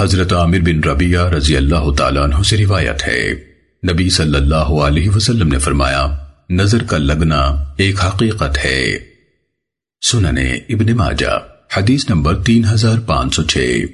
حضرت عامر بن ربیہ رضی اللہ تعالیٰ عنہ سے روایت ہے۔ نبی صلی اللہ علیہ وسلم نے فرمایا، نظر کا لگنا ایک حقیقت ہے۔ سننے ابن ماجہ، حدیث نمبر تین ہزار پانچ سو چھ۔